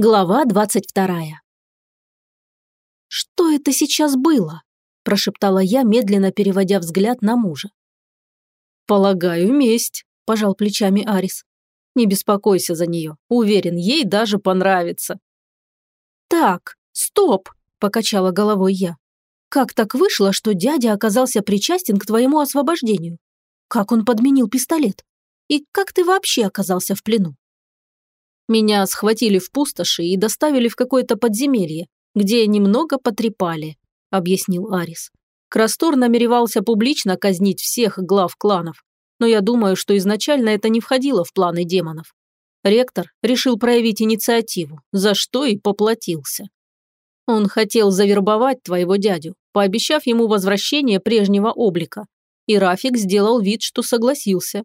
Глава двадцать вторая. «Что это сейчас было?» – прошептала я, медленно переводя взгляд на мужа. «Полагаю, месть», – пожал плечами Арис. «Не беспокойся за нее. Уверен, ей даже понравится». «Так, стоп!» – покачала головой я. «Как так вышло, что дядя оказался причастен к твоему освобождению? Как он подменил пистолет? И как ты вообще оказался в плену?» Меня схватили в пустоши и доставили в какое-то подземелье, где немного потрепали», – объяснил Арис. Крастор намеревался публично казнить всех глав кланов, но я думаю, что изначально это не входило в планы демонов. Ректор решил проявить инициативу, за что и поплатился. Он хотел завербовать твоего дядю, пообещав ему возвращение прежнего облика, и Рафик сделал вид, что согласился,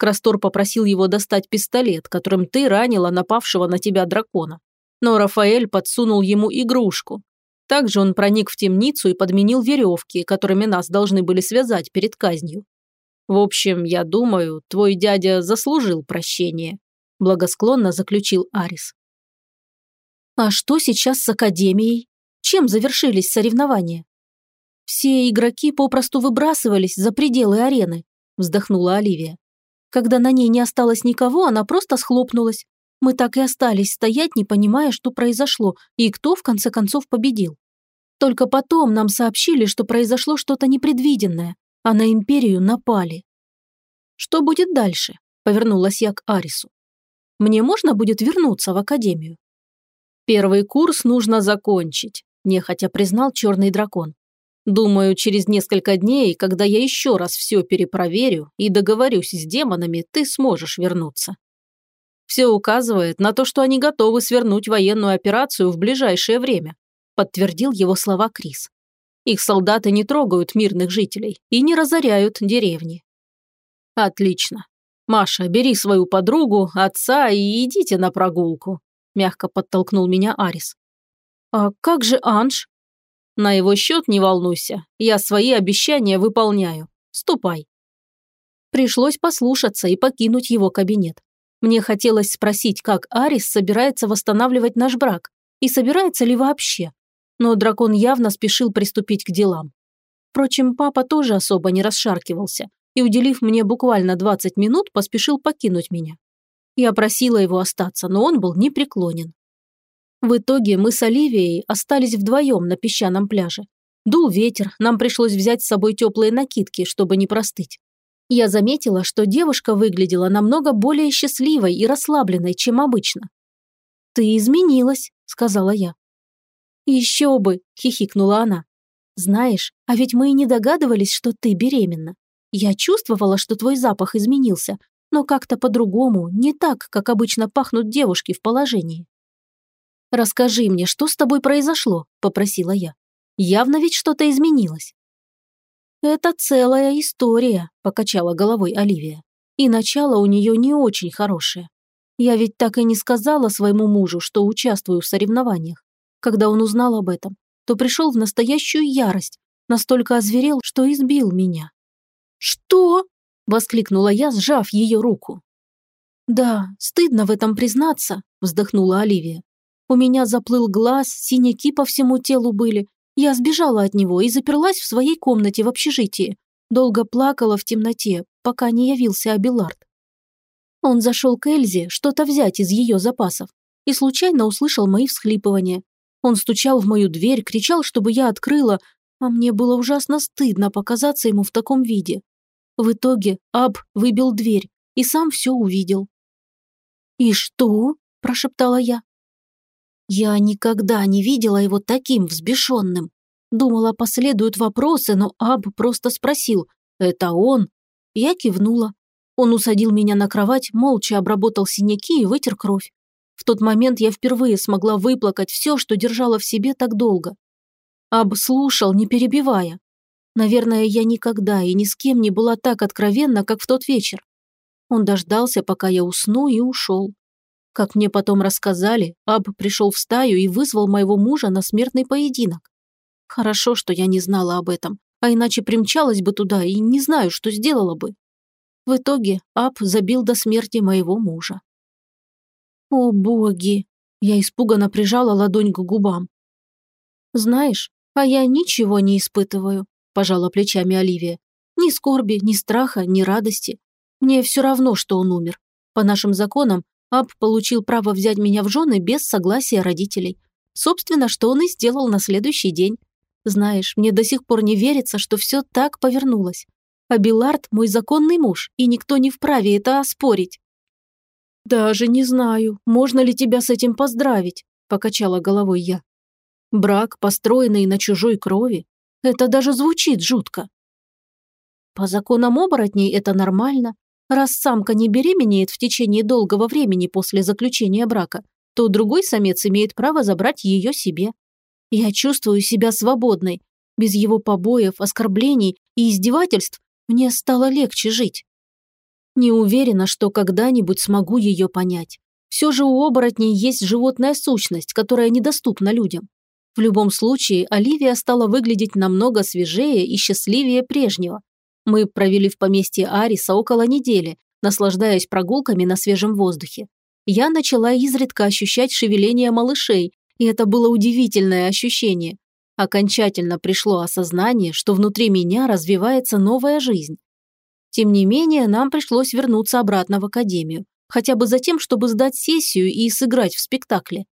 Крастор попросил его достать пистолет, которым ты ранила напавшего на тебя дракона. Но Рафаэль подсунул ему игрушку. Также он проник в темницу и подменил веревки, которыми нас должны были связать перед казнью. В общем, я думаю, твой дядя заслужил прощения», – благосклонно заключил Арис. «А что сейчас с Академией? Чем завершились соревнования?» «Все игроки попросту выбрасывались за пределы арены», – вздохнула Оливия. Когда на ней не осталось никого, она просто схлопнулась. Мы так и остались стоять, не понимая, что произошло и кто в конце концов победил. Только потом нам сообщили, что произошло что-то непредвиденное, а на империю напали. «Что будет дальше?» – повернулась я к Арису. «Мне можно будет вернуться в академию?» «Первый курс нужно закончить», – нехотя признал черный дракон. Думаю, через несколько дней, когда я еще раз все перепроверю и договорюсь с демонами, ты сможешь вернуться. Все указывает на то, что они готовы свернуть военную операцию в ближайшее время, подтвердил его слова Крис. Их солдаты не трогают мирных жителей и не разоряют деревни. Отлично. Маша, бери свою подругу, отца и идите на прогулку, мягко подтолкнул меня Арис. А как же Анж? На его счет не волнуйся, я свои обещания выполняю. Ступай. Пришлось послушаться и покинуть его кабинет. Мне хотелось спросить, как Арис собирается восстанавливать наш брак, и собирается ли вообще. Но дракон явно спешил приступить к делам. Впрочем, папа тоже особо не расшаркивался и, уделив мне буквально 20 минут, поспешил покинуть меня. Я просила его остаться, но он был непреклонен. В итоге мы с Оливией остались вдвоем на песчаном пляже. Дул ветер, нам пришлось взять с собой теплые накидки, чтобы не простыть. Я заметила, что девушка выглядела намного более счастливой и расслабленной, чем обычно. «Ты изменилась», – сказала я. «Еще бы», – хихикнула она. «Знаешь, а ведь мы и не догадывались, что ты беременна. Я чувствовала, что твой запах изменился, но как-то по-другому, не так, как обычно пахнут девушки в положении». «Расскажи мне, что с тобой произошло?» – попросила я. «Явно ведь что-то изменилось». «Это целая история», – покачала головой Оливия. «И начало у нее не очень хорошее. Я ведь так и не сказала своему мужу, что участвую в соревнованиях. Когда он узнал об этом, то пришел в настоящую ярость, настолько озверел, что избил меня». «Что?» – воскликнула я, сжав ее руку. «Да, стыдно в этом признаться», – вздохнула Оливия. У меня заплыл глаз, синяки по всему телу были. Я сбежала от него и заперлась в своей комнате в общежитии. Долго плакала в темноте, пока не явился Абилард. Он зашел к Эльзе что-то взять из ее запасов и случайно услышал мои всхлипывания. Он стучал в мою дверь, кричал, чтобы я открыла, а мне было ужасно стыдно показаться ему в таком виде. В итоге Аб выбил дверь и сам все увидел. «И что?» – прошептала я. Я никогда не видела его таким взбешенным. Думала, последуют вопросы, но Аб просто спросил «Это он?». Я кивнула. Он усадил меня на кровать, молча обработал синяки и вытер кровь. В тот момент я впервые смогла выплакать все, что держала в себе так долго. Аб слушал, не перебивая. Наверное, я никогда и ни с кем не была так откровенна, как в тот вечер. Он дождался, пока я усну, и ушел. Как мне потом рассказали, Аб пришел в стаю и вызвал моего мужа на смертный поединок. Хорошо, что я не знала об этом, а иначе примчалась бы туда и не знаю, что сделала бы. В итоге Аб забил до смерти моего мужа. «О боги!» Я испуганно прижала ладонь к губам. «Знаешь, а я ничего не испытываю», – пожала плечами Оливия. «Ни скорби, ни страха, ни радости. Мне все равно, что он умер. По нашим законам, Аб получил право взять меня в жены без согласия родителей. Собственно, что он и сделал на следующий день. Знаешь, мне до сих пор не верится, что все так повернулось. А Билард – мой законный муж, и никто не вправе это оспорить. «Даже не знаю, можно ли тебя с этим поздравить», – покачала головой я. «Брак, построенный на чужой крови, это даже звучит жутко». По законам оборотней это нормально. Раз самка не беременеет в течение долгого времени после заключения брака, то другой самец имеет право забрать ее себе. Я чувствую себя свободной. Без его побоев, оскорблений и издевательств мне стало легче жить. Не уверена, что когда-нибудь смогу ее понять. Все же у оборотней есть животная сущность, которая недоступна людям. В любом случае, Оливия стала выглядеть намного свежее и счастливее прежнего. Мы провели в поместье Ариса около недели, наслаждаясь прогулками на свежем воздухе. Я начала изредка ощущать шевеление малышей, и это было удивительное ощущение. Окончательно пришло осознание, что внутри меня развивается новая жизнь. Тем не менее, нам пришлось вернуться обратно в академию, хотя бы за тем, чтобы сдать сессию и сыграть в спектакле.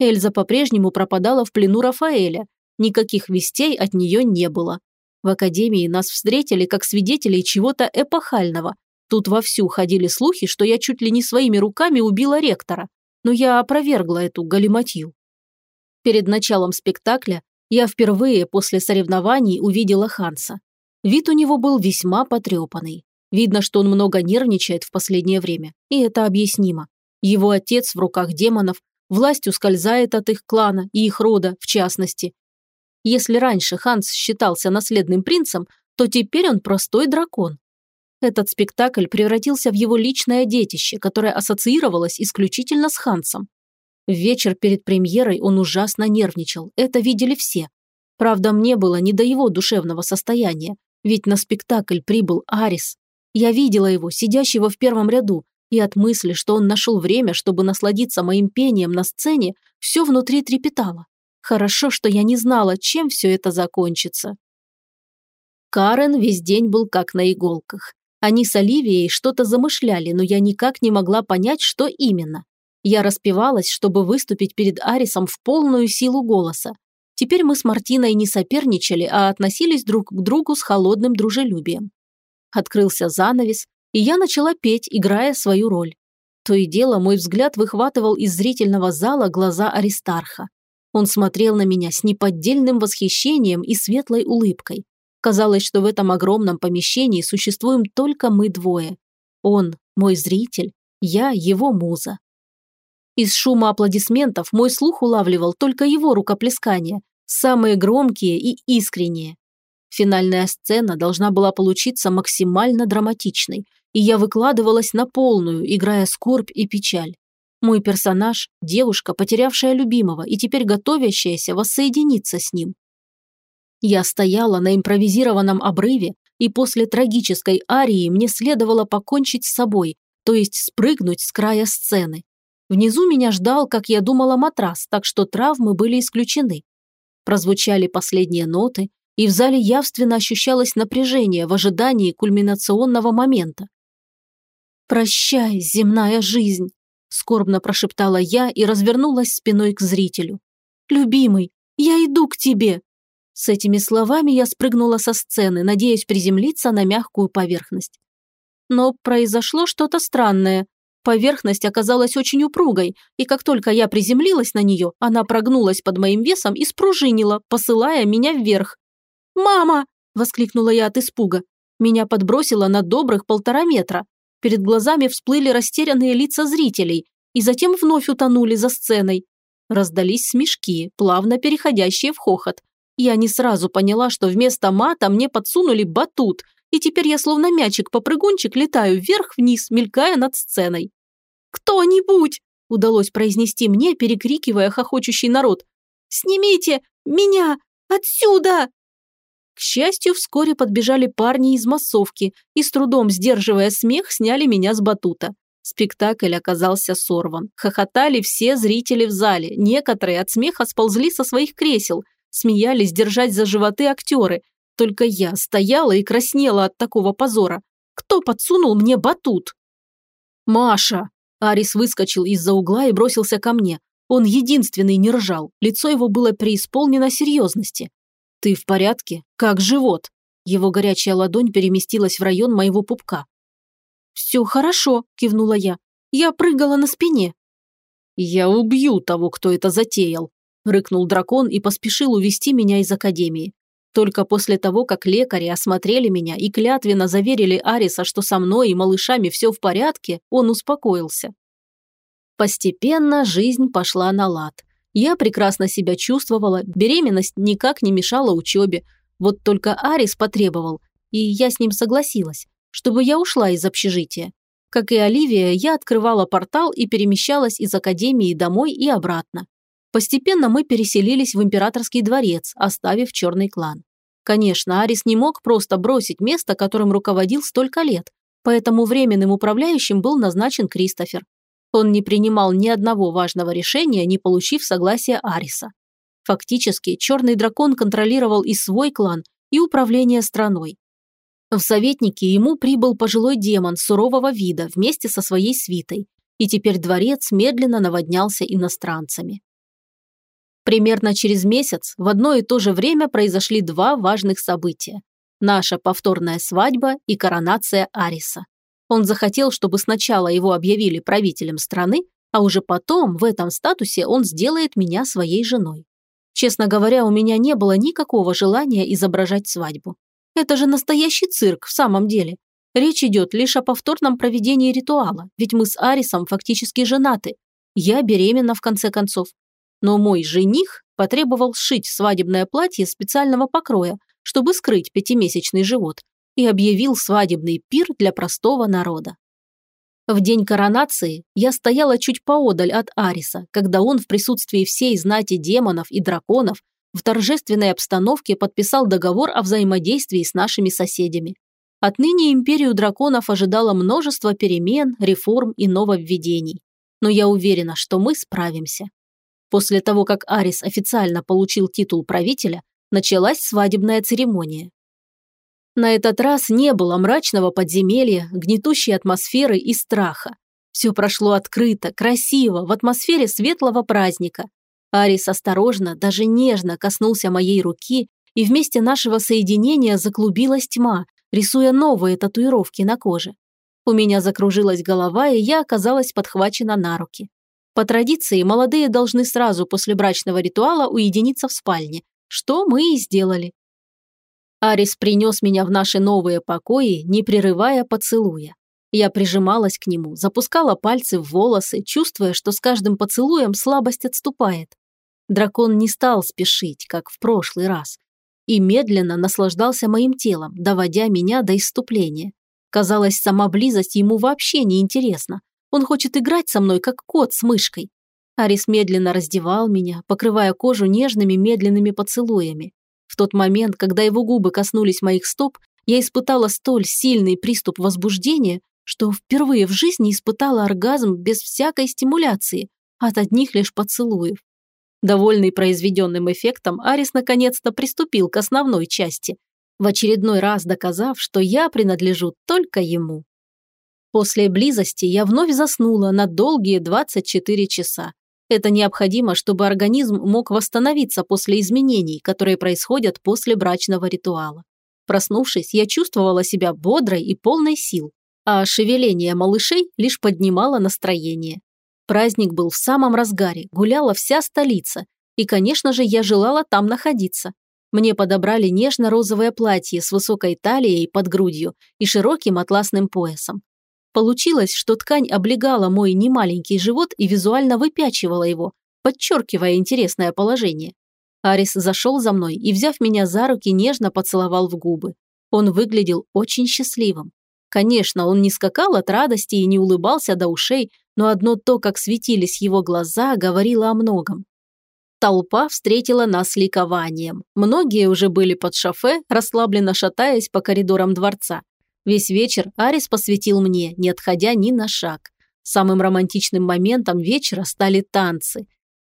Эльза по-прежнему пропадала в плену Рафаэля, никаких вестей от нее не было. В академии нас встретили как свидетелей чего-то эпохального. Тут вовсю ходили слухи, что я чуть ли не своими руками убила ректора, но я опровергла эту галиматью. Перед началом спектакля я впервые после соревнований увидела Ханса. Вид у него был весьма потрепанный. Видно, что он много нервничает в последнее время, и это объяснимо. Его отец в руках демонов, власть ускользает от их клана и их рода, в частности. Если раньше Ханс считался наследным принцем, то теперь он простой дракон. Этот спектакль превратился в его личное детище, которое ассоциировалось исключительно с Хансом. В вечер перед премьерой он ужасно нервничал, это видели все. Правда, мне было не до его душевного состояния, ведь на спектакль прибыл Арис. Я видела его, сидящего в первом ряду, и от мысли, что он нашел время, чтобы насладиться моим пением на сцене, все внутри трепетало. Хорошо, что я не знала, чем все это закончится. Карен весь день был как на иголках. Они с Оливией что-то замышляли, но я никак не могла понять, что именно. Я распевалась, чтобы выступить перед Арисом в полную силу голоса. Теперь мы с Мартиной не соперничали, а относились друг к другу с холодным дружелюбием. Открылся занавес, и я начала петь, играя свою роль. То и дело мой взгляд выхватывал из зрительного зала глаза Аристарха. Он смотрел на меня с неподдельным восхищением и светлой улыбкой. Казалось, что в этом огромном помещении существуем только мы двое. Он – мой зритель, я – его муза. Из шума аплодисментов мой слух улавливал только его рукоплескания, самые громкие и искренние. Финальная сцена должна была получиться максимально драматичной, и я выкладывалась на полную, играя скорбь и печаль. Мой персонаж – девушка, потерявшая любимого и теперь готовящаяся воссоединиться с ним. Я стояла на импровизированном обрыве, и после трагической арии мне следовало покончить с собой, то есть спрыгнуть с края сцены. Внизу меня ждал, как я думала, матрас, так что травмы были исключены. Прозвучали последние ноты, и в зале явственно ощущалось напряжение в ожидании кульминационного момента. «Прощай, земная жизнь!» – скорбно прошептала я и развернулась спиной к зрителю. «Любимый, я иду к тебе!» С этими словами я спрыгнула со сцены, надеясь приземлиться на мягкую поверхность. Но произошло что-то странное. Поверхность оказалась очень упругой, и как только я приземлилась на нее, она прогнулась под моим весом и спружинила, посылая меня вверх. «Мама!» – воскликнула я от испуга. Меня подбросило на добрых полтора метра. Перед глазами всплыли растерянные лица зрителей, и затем вновь утонули за сценой. Раздались смешки, плавно переходящие в хохот. Я не сразу поняла, что вместо мата мне подсунули батут, и теперь я словно мячик-попрыгунчик летаю вверх-вниз, мелькая над сценой. «Кто-нибудь!» – удалось произнести мне, перекрикивая хохочущий народ. «Снимите меня отсюда!» К счастью, вскоре подбежали парни из массовки и, с трудом сдерживая смех, сняли меня с батута. Спектакль оказался сорван. Хохотали все зрители в зале. Некоторые от смеха сползли со своих кресел. Смеялись держать за животы актеры. Только я стояла и краснела от такого позора. Кто подсунул мне батут? «Маша!» Арис выскочил из-за угла и бросился ко мне. Он единственный не ржал. Лицо его было преисполнено серьезности. «Ты в порядке? Как живот?» Его горячая ладонь переместилась в район моего пупка. «Все хорошо», – кивнула я. «Я прыгала на спине». «Я убью того, кто это затеял», – рыкнул дракон и поспешил увести меня из академии. Только после того, как лекари осмотрели меня и клятвенно заверили Ариса, что со мной и малышами все в порядке, он успокоился. Постепенно жизнь пошла на лад. Я прекрасно себя чувствовала, беременность никак не мешала учебе. Вот только Арис потребовал, и я с ним согласилась чтобы я ушла из общежития. Как и Оливия, я открывала портал и перемещалась из академии домой и обратно. Постепенно мы переселились в императорский дворец, оставив черный клан. Конечно, Арис не мог просто бросить место, которым руководил столько лет, поэтому временным управляющим был назначен Кристофер. Он не принимал ни одного важного решения, не получив согласия Ариса. Фактически, черный дракон контролировал и свой клан, и управление страной. В советнике ему прибыл пожилой демон сурового вида вместе со своей свитой, и теперь дворец медленно наводнялся иностранцами. Примерно через месяц в одно и то же время произошли два важных события. Наша повторная свадьба и коронация Ариса. Он захотел, чтобы сначала его объявили правителем страны, а уже потом в этом статусе он сделает меня своей женой. Честно говоря, у меня не было никакого желания изображать свадьбу. Это же настоящий цирк в самом деле. Речь идет лишь о повторном проведении ритуала, ведь мы с Арисом фактически женаты. Я беременна в конце концов. Но мой жених потребовал сшить свадебное платье специального покроя, чтобы скрыть пятимесячный живот, и объявил свадебный пир для простого народа. В день коронации я стояла чуть поодаль от Ариса, когда он в присутствии всей знати демонов и драконов в торжественной обстановке подписал договор о взаимодействии с нашими соседями. Отныне империю драконов ожидало множество перемен, реформ и нововведений. Но я уверена, что мы справимся. После того, как Арис официально получил титул правителя, началась свадебная церемония. На этот раз не было мрачного подземелья, гнетущей атмосферы и страха. Все прошло открыто, красиво, в атмосфере светлого праздника, Арис осторожно, даже нежно коснулся моей руки, и вместе нашего соединения заклубилась тьма, рисуя новые татуировки на коже. У меня закружилась голова, и я оказалась подхвачена на руки. По традиции, молодые должны сразу после брачного ритуала уединиться в спальне, что мы и сделали. Арис принес меня в наши новые покои, не прерывая поцелуя. Я прижималась к нему, запускала пальцы в волосы, чувствуя, что с каждым поцелуем слабость отступает. Дракон не стал спешить, как в прошлый раз, и медленно наслаждался моим телом, доводя меня до исступления. Казалось, сама близость ему вообще не интересна. Он хочет играть со мной, как кот с мышкой. Арис медленно раздевал меня, покрывая кожу нежными медленными поцелуями. В тот момент, когда его губы коснулись моих стоп, я испытала столь сильный приступ возбуждения, что впервые в жизни испытала оргазм без всякой стимуляции, от одних лишь поцелуев. Довольный произведенным эффектом, Арис наконец-то приступил к основной части, в очередной раз доказав, что я принадлежу только ему. После близости я вновь заснула на долгие 24 часа. Это необходимо, чтобы организм мог восстановиться после изменений, которые происходят после брачного ритуала. Проснувшись, я чувствовала себя бодрой и полной сил, а шевеление малышей лишь поднимало настроение. Праздник был в самом разгаре, гуляла вся столица. И, конечно же, я желала там находиться. Мне подобрали нежно-розовое платье с высокой талией под грудью и широким атласным поясом. Получилось, что ткань облегала мой немаленький живот и визуально выпячивала его, подчеркивая интересное положение. Арис зашел за мной и, взяв меня за руки, нежно поцеловал в губы. Он выглядел очень счастливым. Конечно, он не скакал от радости и не улыбался до ушей, но одно то, как светились его глаза, говорило о многом. Толпа встретила нас ликованием. Многие уже были под шофе, расслабленно шатаясь по коридорам дворца. Весь вечер Арис посвятил мне, не отходя ни на шаг. Самым романтичным моментом вечера стали танцы.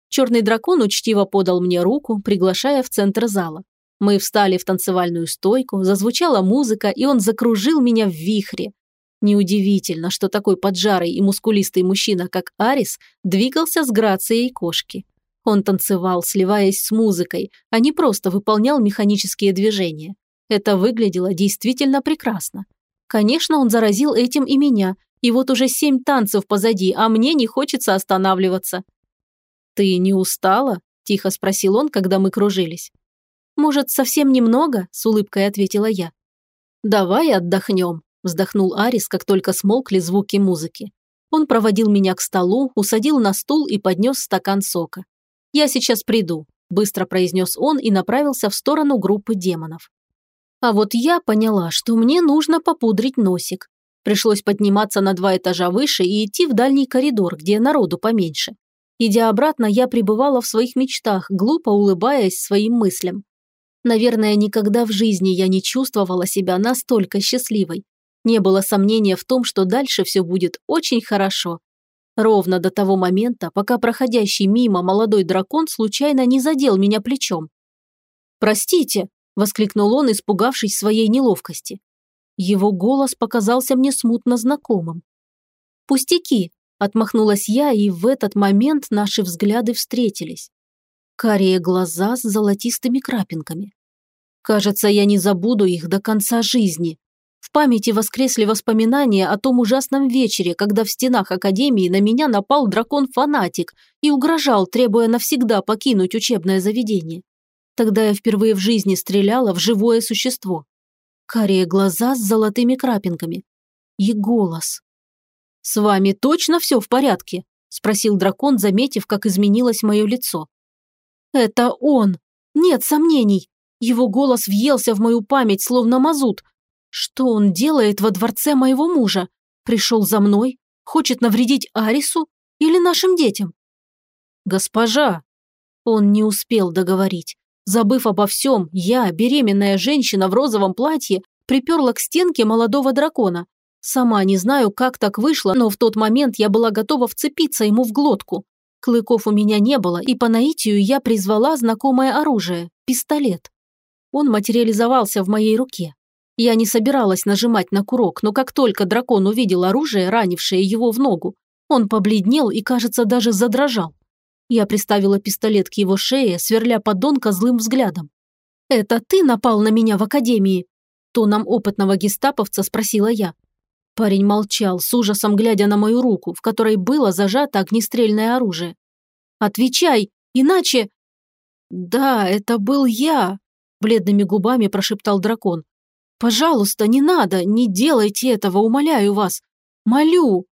Черный дракон учтиво подал мне руку, приглашая в центр зала. Мы встали в танцевальную стойку, зазвучала музыка, и он закружил меня в вихре. Неудивительно, что такой поджарый и мускулистый мужчина, как Арис, двигался с грацией кошки. Он танцевал, сливаясь с музыкой, а не просто выполнял механические движения. Это выглядело действительно прекрасно. Конечно, он заразил этим и меня, и вот уже семь танцев позади, а мне не хочется останавливаться. «Ты не устала?» – тихо спросил он, когда мы кружились. «Может, совсем немного?» – с улыбкой ответила я. «Давай отдохнем», – вздохнул Арис, как только смолкли звуки музыки. Он проводил меня к столу, усадил на стул и поднес стакан сока. «Я сейчас приду», – быстро произнес он и направился в сторону группы демонов. А вот я поняла, что мне нужно попудрить носик. Пришлось подниматься на два этажа выше и идти в дальний коридор, где народу поменьше. Идя обратно, я пребывала в своих мечтах, глупо улыбаясь своим мыслям. Наверное, никогда в жизни я не чувствовала себя настолько счастливой. Не было сомнения в том, что дальше все будет очень хорошо. Ровно до того момента, пока проходящий мимо молодой дракон случайно не задел меня плечом. «Простите», – воскликнул он, испугавшись своей неловкости. Его голос показался мне смутно знакомым. «Пустяки», – отмахнулась я, и в этот момент наши взгляды встретились. Карие глаза с золотистыми крапинками. Кажется, я не забуду их до конца жизни. В памяти воскресли воспоминания о том ужасном вечере, когда в стенах Академии на меня напал дракон-фанатик и угрожал, требуя навсегда покинуть учебное заведение. Тогда я впервые в жизни стреляла в живое существо. Карие глаза с золотыми крапинками. И голос. «С вами точно все в порядке?» – спросил дракон, заметив, как изменилось мое лицо. «Это он! Нет сомнений! Его голос въелся в мою память, словно мазут. Что он делает во дворце моего мужа? Пришел за мной? Хочет навредить Арису или нашим детям?» «Госпожа!» Он не успел договорить. Забыв обо всем, я, беременная женщина в розовом платье, приперла к стенке молодого дракона. Сама не знаю, как так вышло, но в тот момент я была готова вцепиться ему в глотку. Клыков у меня не было, и по наитию я призвала знакомое оружие – пистолет. Он материализовался в моей руке. Я не собиралась нажимать на курок, но как только дракон увидел оружие, ранившее его в ногу, он побледнел и, кажется, даже задрожал. Я приставила пистолет к его шее, сверля подонка злым взглядом. «Это ты напал на меня в академии?» Тоном опытного гестаповца спросила я. Парень молчал, с ужасом глядя на мою руку, в которой было зажато огнестрельное оружие. «Отвечай, иначе...» «Да, это был я», – бледными губами прошептал дракон. «Пожалуйста, не надо, не делайте этого, умоляю вас. Молю».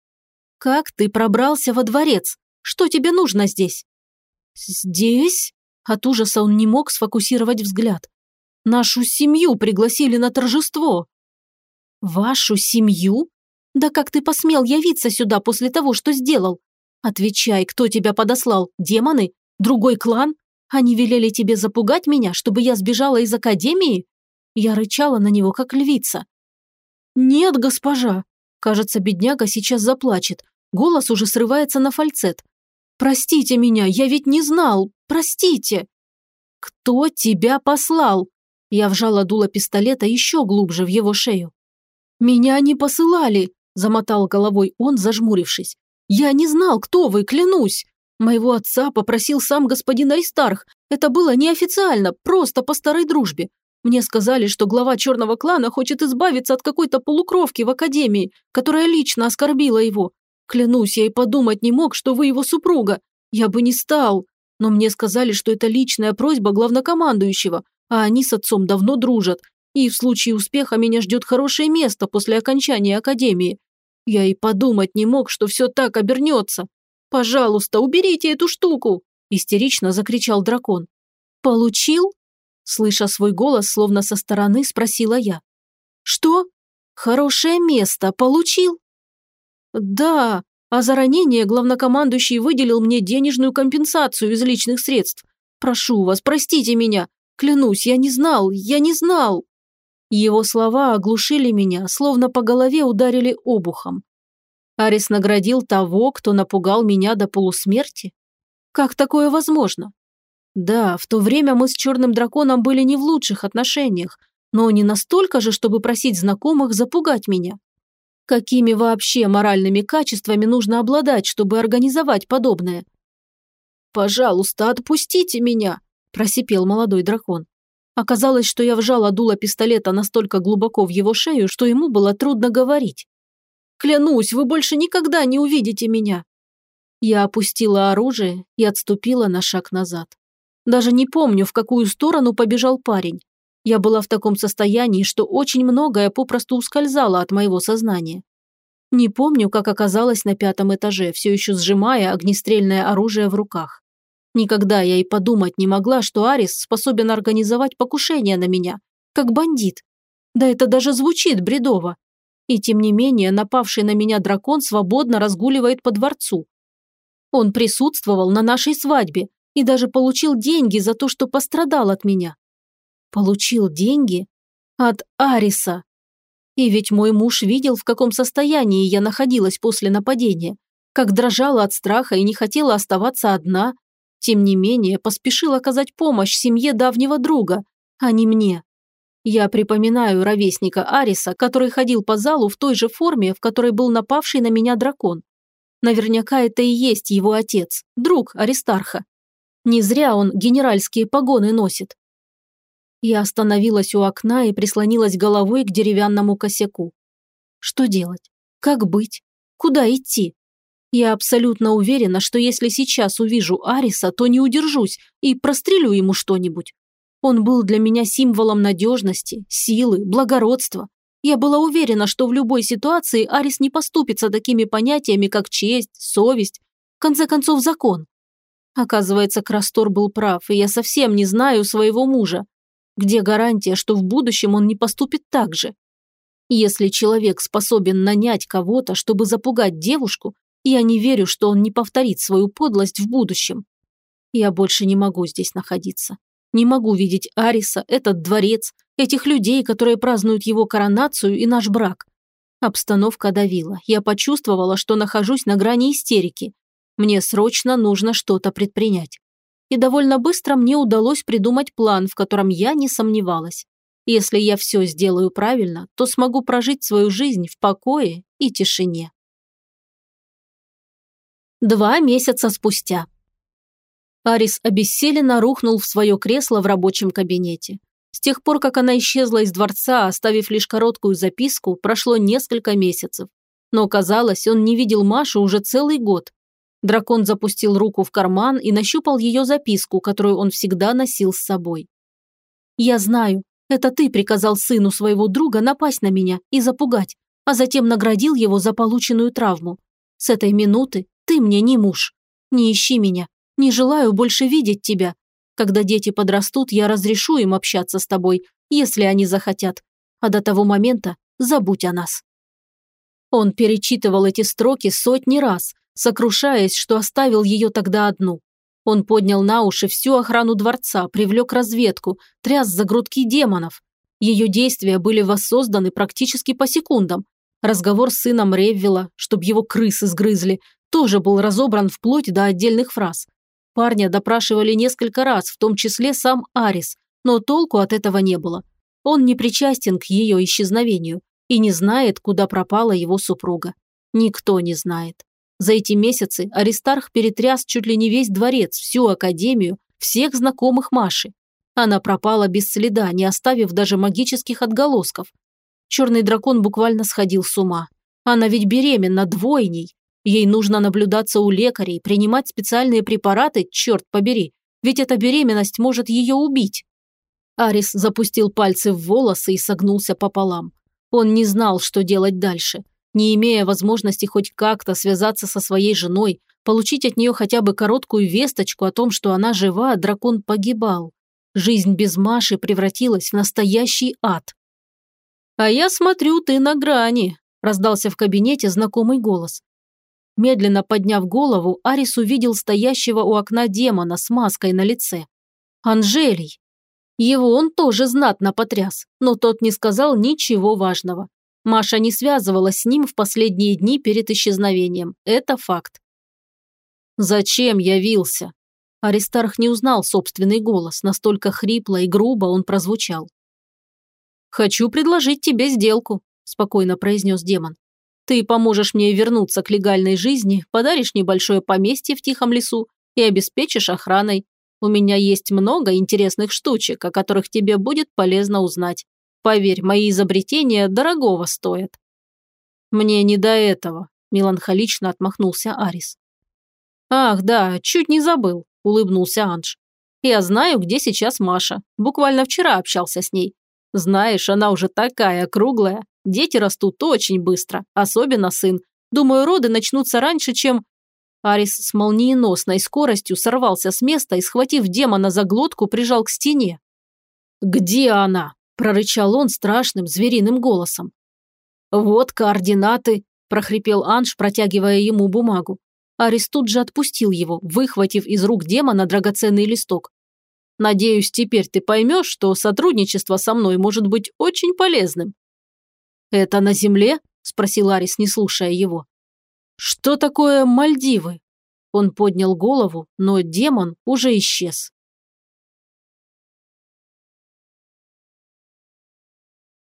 «Как ты пробрался во дворец? Что тебе нужно здесь?» «Здесь?» От ужаса он не мог сфокусировать взгляд. «Нашу семью пригласили на торжество». «Вашу семью? Да как ты посмел явиться сюда после того, что сделал? Отвечай, кто тебя подослал? Демоны? Другой клан? Они велели тебе запугать меня, чтобы я сбежала из академии?» Я рычала на него, как львица. «Нет, госпожа!» Кажется, бедняга сейчас заплачет. Голос уже срывается на фальцет. Простите меня, я ведь не знал. Простите. Кто тебя послал? Я вжала дуло пистолета еще глубже в его шею. Меня не посылали, замотал головой он, зажмурившись. Я не знал, кто вы, клянусь. Моего отца попросил сам господин Аристарх. Это было неофициально, просто по старой дружбе. Мне сказали, что глава черного клана хочет избавиться от какой-то полукровки в академии, которая лично оскорбила его. Клянусь, я и подумать не мог, что вы его супруга. Я бы не стал. Но мне сказали, что это личная просьба главнокомандующего, а они с отцом давно дружат. И в случае успеха меня ждет хорошее место после окончания академии. Я и подумать не мог, что все так обернется. Пожалуйста, уберите эту штуку!» Истерично закричал дракон. «Получил?» Слыша свой голос, словно со стороны, спросила я. «Что? Хорошее место получил?» «Да, а за ранение главнокомандующий выделил мне денежную компенсацию из личных средств. Прошу вас, простите меня. Клянусь, я не знал, я не знал». Его слова оглушили меня, словно по голове ударили обухом. Арис наградил того, кто напугал меня до полусмерти? Как такое возможно? Да, в то время мы с черным драконом были не в лучших отношениях, но не настолько же, чтобы просить знакомых запугать меня. Какими вообще моральными качествами нужно обладать, чтобы организовать подобное? «Пожалуйста, отпустите меня!» – просипел молодой дракон. Оказалось, что я вжала дуло пистолета настолько глубоко в его шею, что ему было трудно говорить. «Клянусь, вы больше никогда не увидите меня!» Я опустила оружие и отступила на шаг назад. Даже не помню, в какую сторону побежал парень. Я была в таком состоянии, что очень многое попросту ускользало от моего сознания. Не помню, как оказалась на пятом этаже, все еще сжимая огнестрельное оружие в руках. Никогда я и подумать не могла, что Арис способен организовать покушение на меня, как бандит. Да это даже звучит бредово. И тем не менее, напавший на меня дракон свободно разгуливает по дворцу. Он присутствовал на нашей свадьбе и даже получил деньги за то, что пострадал от меня. Получил деньги? От Ариса. И ведь мой муж видел, в каком состоянии я находилась после нападения, как дрожала от страха и не хотела оставаться одна, тем не менее, поспешил оказать помощь семье давнего друга, а не мне. Я припоминаю ровесника Ариса, который ходил по залу в той же форме, в которой был напавший на меня дракон. Наверняка это и есть его отец, друг Аристарха. Не зря он генеральские погоны носит. Я остановилась у окна и прислонилась головой к деревянному косяку. Что делать? Как быть? Куда идти? Я абсолютно уверена, что если сейчас увижу Ариса, то не удержусь и прострелю ему что-нибудь. Он был для меня символом надежности, силы, благородства. Я была уверена, что в любой ситуации Арис не поступится такими понятиями, как честь, совесть, в конце концов, закон. Оказывается, Крастор был прав, и я совсем не знаю своего мужа. Где гарантия, что в будущем он не поступит так же? Если человек способен нанять кого-то, чтобы запугать девушку, я не верю, что он не повторит свою подлость в будущем. Я больше не могу здесь находиться. Не могу видеть Ариса, этот дворец, этих людей, которые празднуют его коронацию и наш брак. Обстановка давила. Я почувствовала, что нахожусь на грани истерики. Мне срочно нужно что-то предпринять. И довольно быстро мне удалось придумать план, в котором я не сомневалась. Если я все сделаю правильно, то смогу прожить свою жизнь в покое и тишине. Два месяца спустя. Арис обессиленно рухнул в свое кресло в рабочем кабинете. С тех пор, как она исчезла из дворца, оставив лишь короткую записку, прошло несколько месяцев. Но, казалось, он не видел Машу уже целый год. Дракон запустил руку в карман и нащупал ее записку, которую он всегда носил с собой. «Я знаю, это ты приказал сыну своего друга напасть на меня и запугать, а затем наградил его за полученную травму. С этой минуты ты мне не муж. Не ищи меня. Не желаю больше видеть тебя. Когда дети подрастут, я разрешу им общаться с тобой, если они захотят. А до того момента забудь о нас». Он перечитывал эти строки сотни раз, сокрушаясь, что оставил ее тогда одну. Он поднял на уши всю охрану дворца, привлек разведку, тряс за грудки демонов. Ее действия были воссозданы практически по секундам. Разговор с сыном Реввела, чтобы его крысы сгрызли, тоже был разобран вплоть до отдельных фраз. Парня допрашивали несколько раз, в том числе сам Арис, но толку от этого не было. Он не причастен к ее исчезновению и не знает, куда пропала его супруга. Никто не знает. За эти месяцы Аристарх перетряс чуть ли не весь дворец, всю академию, всех знакомых Маши. Она пропала без следа, не оставив даже магических отголосков. Черный дракон буквально сходил с ума. Она ведь беременна двойней, Ей нужно наблюдаться у лекарей, принимать специальные препараты, черт побери, ведь эта беременность может ее убить. Арис запустил пальцы в волосы и согнулся пополам. Он не знал, что делать дальше. Не имея возможности хоть как-то связаться со своей женой, получить от нее хотя бы короткую весточку о том, что она жива, дракон погибал. Жизнь без Маши превратилась в настоящий ад. «А я смотрю, ты на грани», – раздался в кабинете знакомый голос. Медленно подняв голову, Арис увидел стоящего у окна демона с маской на лице. Анжелий. Его он тоже знатно потряс, но тот не сказал ничего важного. Маша не связывалась с ним в последние дни перед исчезновением. Это факт. «Зачем явился?» Аристарх не узнал собственный голос, настолько хрипло и грубо он прозвучал. «Хочу предложить тебе сделку», – спокойно произнес демон. «Ты поможешь мне вернуться к легальной жизни, подаришь небольшое поместье в тихом лесу и обеспечишь охраной. У меня есть много интересных штучек, о которых тебе будет полезно узнать. Поверь, мои изобретения дорогого стоят». «Мне не до этого», – меланхолично отмахнулся Арис. «Ах, да, чуть не забыл», – улыбнулся Анж. «Я знаю, где сейчас Маша. Буквально вчера общался с ней. Знаешь, она уже такая круглая. Дети растут очень быстро, особенно сын. Думаю, роды начнутся раньше, чем...» Арис с молниеносной скоростью сорвался с места и, схватив демона за глотку, прижал к стене. «Где она?» – прорычал он страшным звериным голосом. «Вот координаты», – прохрипел Анж, протягивая ему бумагу. Арис тут же отпустил его, выхватив из рук демона драгоценный листок. Надеюсь, теперь ты поймешь, что сотрудничество со мной может быть очень полезным». «Это на земле?» – спросил Арис, не слушая его. «Что такое Мальдивы?» Он поднял голову, но демон уже исчез.